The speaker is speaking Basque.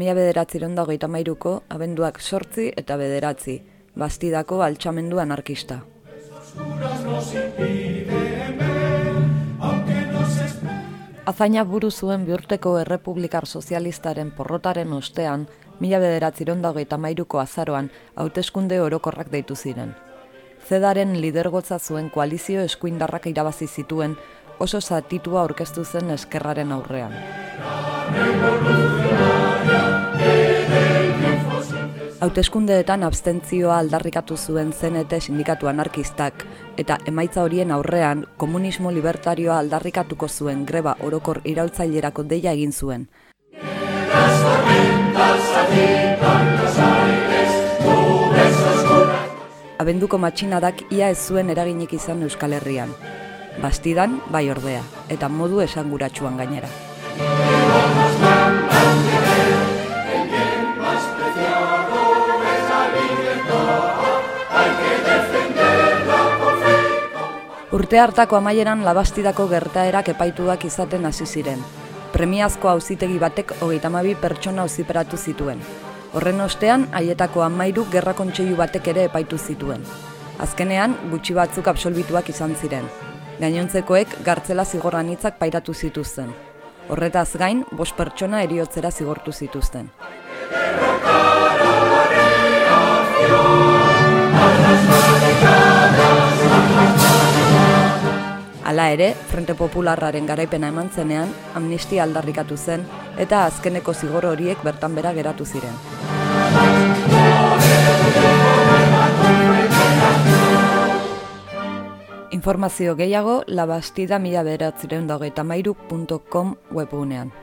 Mila bederatziron da hogeita mairuko, abenduak sortzi eta bederatzi, bastidako altxamendu anarkista. Azaina buru zuen bihurteko errepublikar sozialistaren porrotaren ostean, mila bederatziron da hogeita mairuko azaroan, hauteskunde orokorrak deitu ziren. Zedaren lidergotza zuen koalizio eskuindarrak irabazi zituen, oso zatitua aurkeztu zen eskerraren aurrean. Hauteskundeetan abstentzioa aldarrikatu zuen zenete sindikatu anarkistak eta emaitza horien aurrean komunismo libertarioa aldarrikatuko zuen greba orokor iraultzailerako deia egin zuen. Abenduko matxinadak ia ez zuen eraginik izan Euskal Herrian. Bastidan, bai ordea, eta modu esanguratsuan gainera. Urte hartako amaieran labastidako gertaerak epaituak izaten hasi ziren. Premiazko auzitegi batek hogeita mabi pertsona auziperatu zituen. Horren ostean, haietako amairu gerra kontseilu batek ere epaitu zituen. Azkenean, gutxi batzuk absolbituak izan ziren. Gainontzekoek gartzela zigorran hitzak pairatu zituzten. Horretaz gain, bost pertsona eriotzera zigortu zituzten. Hala ere, Frente Popularraren garaipena eman zenean, amnistia aldarrikatu zen eta azkeneko zigor horiek bertan bera geratu ziren. Informazio gehiago, labastida mila beratzireun webunean.